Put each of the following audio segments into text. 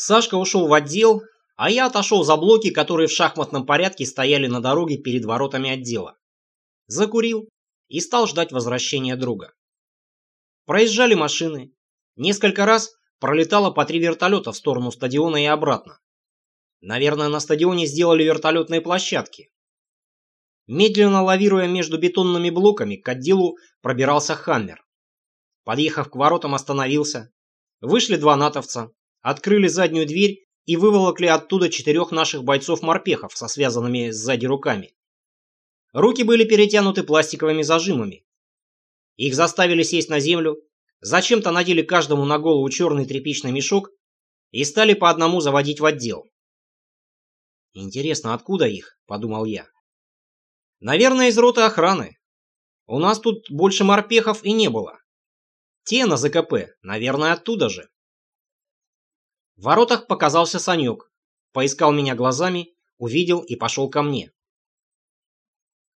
Сашка ушел в отдел, а я отошел за блоки, которые в шахматном порядке стояли на дороге перед воротами отдела. Закурил и стал ждать возвращения друга. Проезжали машины. Несколько раз пролетало по три вертолета в сторону стадиона и обратно. Наверное, на стадионе сделали вертолетные площадки. Медленно лавируя между бетонными блоками, к отделу пробирался «Хаммер». Подъехав к воротам, остановился. Вышли два натовца, открыли заднюю дверь и выволокли оттуда четырех наших бойцов-морпехов со связанными сзади руками. Руки были перетянуты пластиковыми зажимами. Их заставили сесть на землю, зачем-то надели каждому на голову черный тряпичный мешок и стали по одному заводить в отдел. «Интересно, откуда их?» – подумал я. «Наверное, из роты охраны. У нас тут больше морпехов и не было. Те на ЗКП, наверное, оттуда же». В воротах показался Санек, поискал меня глазами, увидел и пошел ко мне.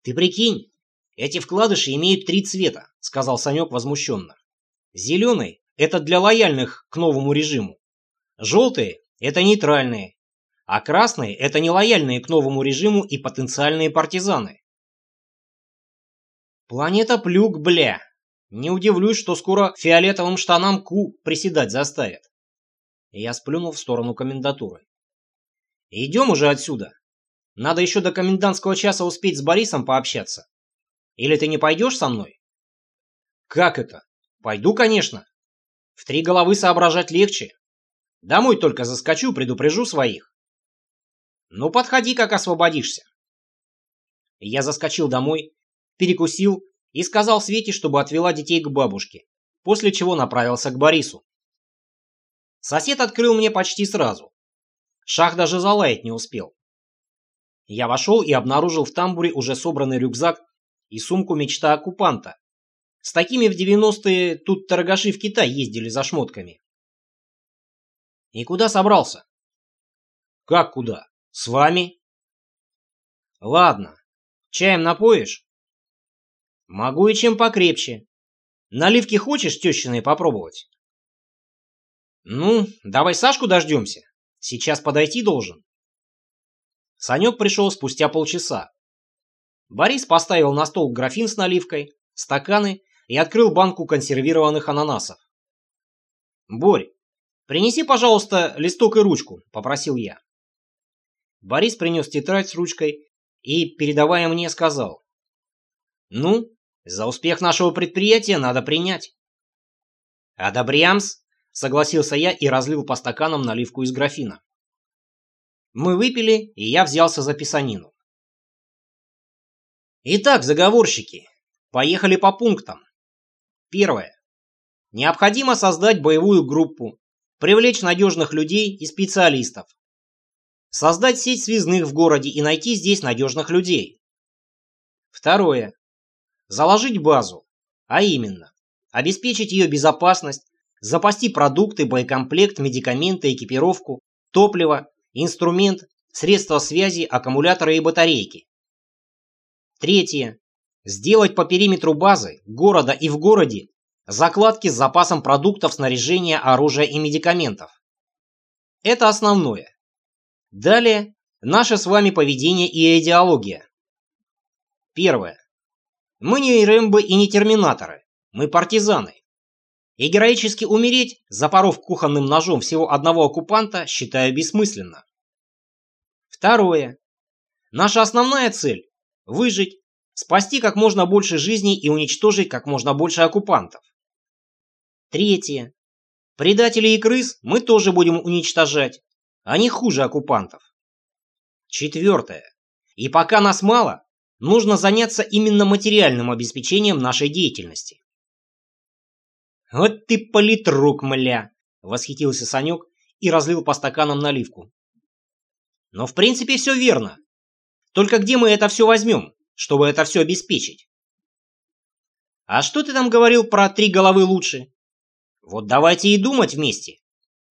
«Ты прикинь, эти вкладыши имеют три цвета», — сказал Санек возмущенно. «Зеленый — это для лояльных к новому режиму. Желтые — это нейтральные. А красные — это нелояльные к новому режиму и потенциальные партизаны». «Планета Плюк, бля! Не удивлюсь, что скоро фиолетовым штанам Ку приседать заставят». Я сплюнул в сторону комендатуры. «Идем уже отсюда. Надо еще до комендантского часа успеть с Борисом пообщаться. Или ты не пойдешь со мной?» «Как это? Пойду, конечно. В три головы соображать легче. Домой только заскочу, предупрежу своих». «Ну, подходи, как освободишься». Я заскочил домой, перекусил и сказал Свете, чтобы отвела детей к бабушке, после чего направился к Борису. Сосед открыл мне почти сразу. Шах даже залаять не успел. Я вошел и обнаружил в тамбуре уже собранный рюкзак и сумку мечта оккупанта. С такими в 90-е тут торгаши в Китай ездили за шмотками. И куда собрался? Как куда? С вами? Ладно. Чаем напоишь? Могу и чем покрепче. Наливки хочешь тещиной попробовать? «Ну, давай Сашку дождемся. Сейчас подойти должен». Санек пришел спустя полчаса. Борис поставил на стол графин с наливкой, стаканы и открыл банку консервированных ананасов. «Борь, принеси, пожалуйста, листок и ручку», — попросил я. Борис принес тетрадь с ручкой и, передавая мне, сказал. «Ну, за успех нашего предприятия надо принять». «Одобрямс», Согласился я и разлил по стаканам наливку из графина. Мы выпили, и я взялся за писанину. Итак, заговорщики, поехали по пунктам. Первое. Необходимо создать боевую группу, привлечь надежных людей и специалистов. Создать сеть связных в городе и найти здесь надежных людей. Второе. Заложить базу, а именно, обеспечить ее безопасность, запасти продукты, боекомплект, медикаменты, экипировку, топливо, инструмент, средства связи, аккумуляторы и батарейки. Третье. Сделать по периметру базы, города и в городе закладки с запасом продуктов, снаряжения, оружия и медикаментов. Это основное. Далее наше с вами поведение и идеология. Первое. Мы не Рэмбо и не Терминаторы. Мы партизаны. И героически умереть, запоров кухонным ножом всего одного оккупанта, считаю бессмысленно. Второе. Наша основная цель – выжить, спасти как можно больше жизней и уничтожить как можно больше оккупантов. Третье. Предателей и крыс мы тоже будем уничтожать. Они хуже оккупантов. Четвертое. И пока нас мало, нужно заняться именно материальным обеспечением нашей деятельности. «Вот ты политрук, мля!» — восхитился Санек и разлил по стаканам наливку. «Но в принципе все верно. Только где мы это все возьмем, чтобы это все обеспечить?» «А что ты там говорил про три головы лучше?» «Вот давайте и думать вместе.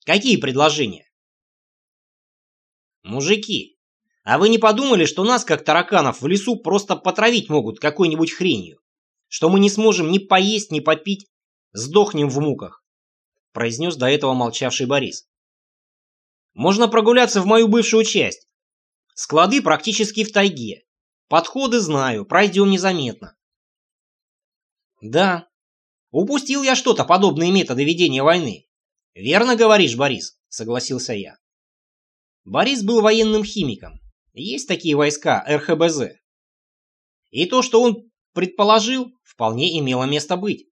Какие предложения?» «Мужики, а вы не подумали, что нас, как тараканов, в лесу просто потравить могут какой-нибудь хренью? Что мы не сможем ни поесть, ни попить, Сдохнем в муках», — произнес до этого молчавший Борис. Можно прогуляться в мою бывшую часть. Склады практически в тайге. Подходы знаю, пройдем незаметно. Да, упустил я что-то подобные методы ведения войны. Верно говоришь, Борис, согласился я. Борис был военным химиком. Есть такие войска РХБЗ. И то, что он предположил, вполне имело место быть.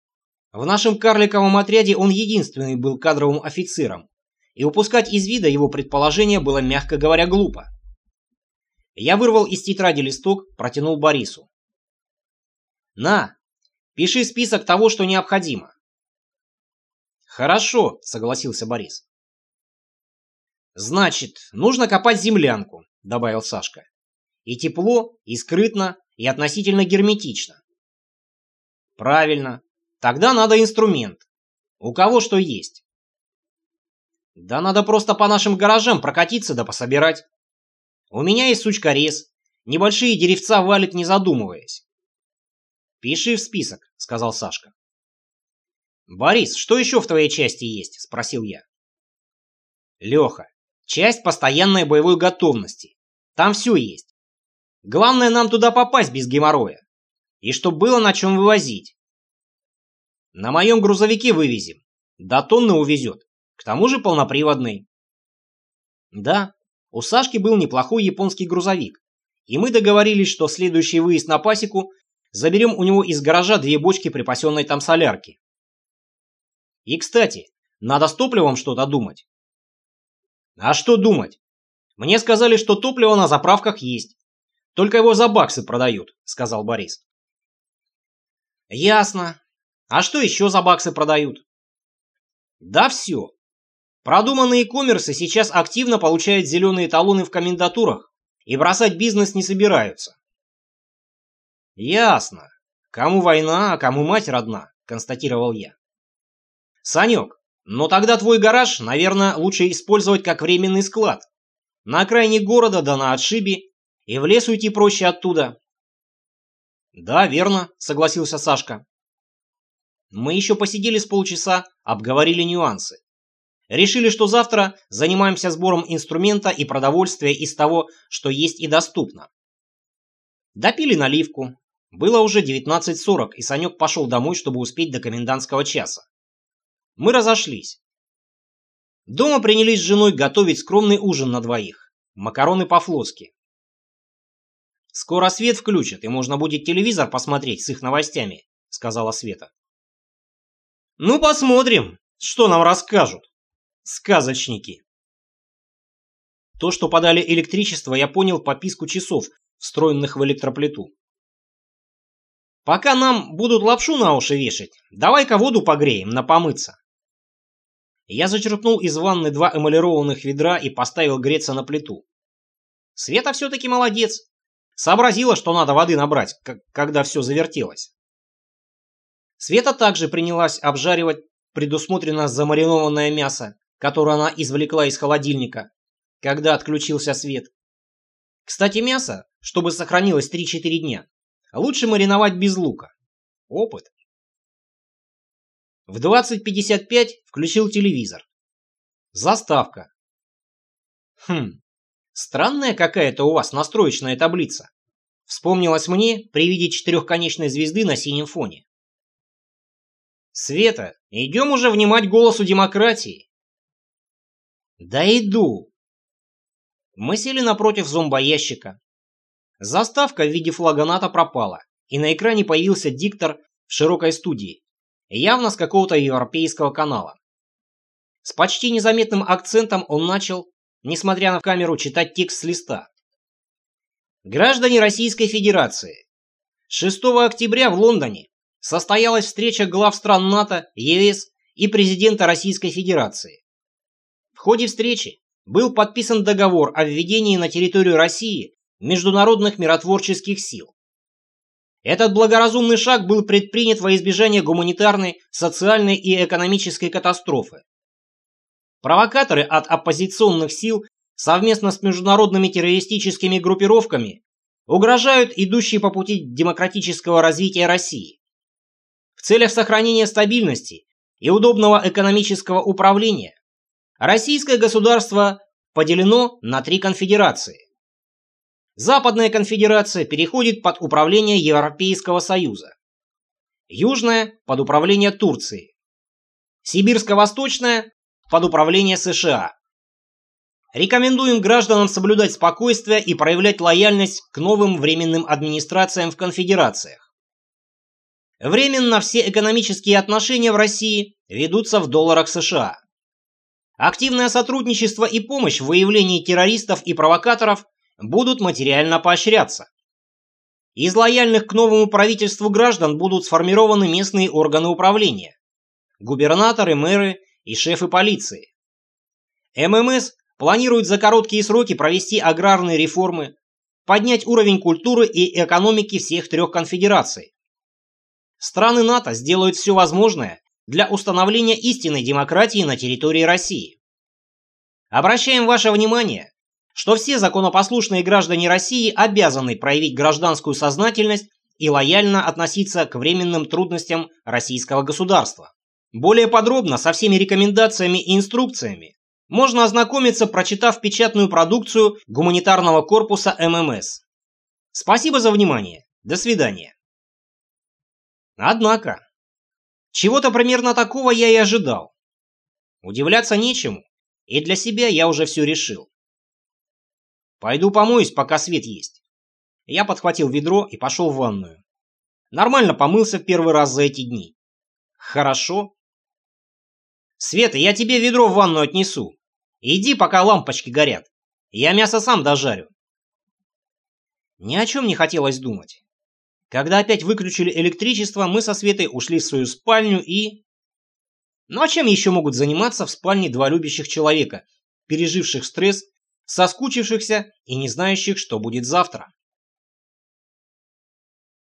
В нашем карликовом отряде он единственный был кадровым офицером, и упускать из вида его предположение было, мягко говоря, глупо. Я вырвал из тетради листок, протянул Борису. «На, пиши список того, что необходимо». «Хорошо», — согласился Борис. «Значит, нужно копать землянку», — добавил Сашка. «И тепло, и скрытно, и относительно герметично». «Правильно. Тогда надо инструмент. У кого что есть?» «Да надо просто по нашим гаражам прокатиться да пособирать. У меня есть сучкорез. Небольшие деревца валит, не задумываясь». «Пиши в список», — сказал Сашка. «Борис, что еще в твоей части есть?» — спросил я. «Леха, часть постоянной боевой готовности. Там все есть. Главное нам туда попасть без геморроя. И чтоб было на чем вывозить. На моем грузовике вывезем. До тонны увезет. К тому же полноприводный. Да, у Сашки был неплохой японский грузовик. И мы договорились, что следующий выезд на пасеку заберем у него из гаража две бочки припасенной там солярки. И, кстати, надо с топливом что-то думать. А что думать? Мне сказали, что топливо на заправках есть. Только его за баксы продают, сказал Борис. Ясно. А что еще за баксы продают? Да все. Продуманные коммерсы сейчас активно получают зеленые талоны в комендатурах и бросать бизнес не собираются. Ясно. Кому война, а кому мать родна, констатировал я. Санек, но тогда твой гараж, наверное, лучше использовать как временный склад. На окраине города да на отшибе, и в лес уйти проще оттуда. Да, верно, согласился Сашка. Мы еще посидели с полчаса, обговорили нюансы. Решили, что завтра занимаемся сбором инструмента и продовольствия из того, что есть и доступно. Допили наливку. Было уже 19.40, и Санек пошел домой, чтобы успеть до комендантского часа. Мы разошлись. Дома принялись с женой готовить скромный ужин на двоих. Макароны по-флотски. «Скоро свет включат, и можно будет телевизор посмотреть с их новостями», — сказала Света. «Ну, посмотрим, что нам расскажут. Сказочники». То, что подали электричество, я понял по писку часов, встроенных в электроплиту. «Пока нам будут лапшу на уши вешать, давай-ка воду погреем, на помыться». Я зачерпнул из ванны два эмалированных ведра и поставил греться на плиту. Света все-таки молодец. Сообразила, что надо воды набрать, когда все завертелось. Света также принялась обжаривать предусмотренно замаринованное мясо, которое она извлекла из холодильника, когда отключился свет. Кстати, мясо, чтобы сохранилось 3-4 дня, лучше мариновать без лука. Опыт. В 20.55 включил телевизор. Заставка. Хм, странная какая-то у вас настроечная таблица. Вспомнилось мне при виде четырехконечной звезды на синем фоне. Света, идем уже внимать голосу демократии. Да иду. Мы сели напротив зомбоящика. Заставка в виде флага НАТО пропала, и на экране появился диктор в широкой студии явно с какого-то европейского канала. С почти незаметным акцентом он начал, несмотря на камеру, читать текст с листа. Граждане Российской Федерации. 6 октября в Лондоне состоялась встреча глав стран НАТО, ЕС и президента Российской Федерации. В ходе встречи был подписан договор о введении на территорию России международных миротворческих сил. Этот благоразумный шаг был предпринят во избежание гуманитарной, социальной и экономической катастрофы. Провокаторы от оппозиционных сил совместно с международными террористическими группировками угрожают идущей по пути демократического развития России. В целях сохранения стабильности и удобного экономического управления российское государство поделено на три конфедерации. Западная конфедерация переходит под управление Европейского Союза. Южная – под управление Турции. Сибирско-восточная – под управление США. Рекомендуем гражданам соблюдать спокойствие и проявлять лояльность к новым временным администрациям в конфедерациях. Временно все экономические отношения в России ведутся в долларах США. Активное сотрудничество и помощь в выявлении террористов и провокаторов будут материально поощряться. Из лояльных к новому правительству граждан будут сформированы местные органы управления, губернаторы, мэры и шефы полиции. ММС планирует за короткие сроки провести аграрные реформы, поднять уровень культуры и экономики всех трех конфедераций. Страны НАТО сделают все возможное для установления истинной демократии на территории России. Обращаем ваше внимание, что все законопослушные граждане России обязаны проявить гражданскую сознательность и лояльно относиться к временным трудностям российского государства. Более подробно со всеми рекомендациями и инструкциями можно ознакомиться, прочитав печатную продукцию гуманитарного корпуса ММС. Спасибо за внимание. До свидания. Однако, чего-то примерно такого я и ожидал. Удивляться нечему, и для себя я уже все решил. Пойду помоюсь, пока свет есть. Я подхватил ведро и пошел в ванную. Нормально помылся в первый раз за эти дни. Хорошо. Света, я тебе ведро в ванну отнесу. Иди, пока лампочки горят. Я мясо сам дожарю. Ни о чем не хотелось думать. Когда опять выключили электричество, мы со Светой ушли в свою спальню и... Ну а чем еще могут заниматься в спальне два любящих человека, переживших стресс соскучившихся и не знающих, что будет завтра.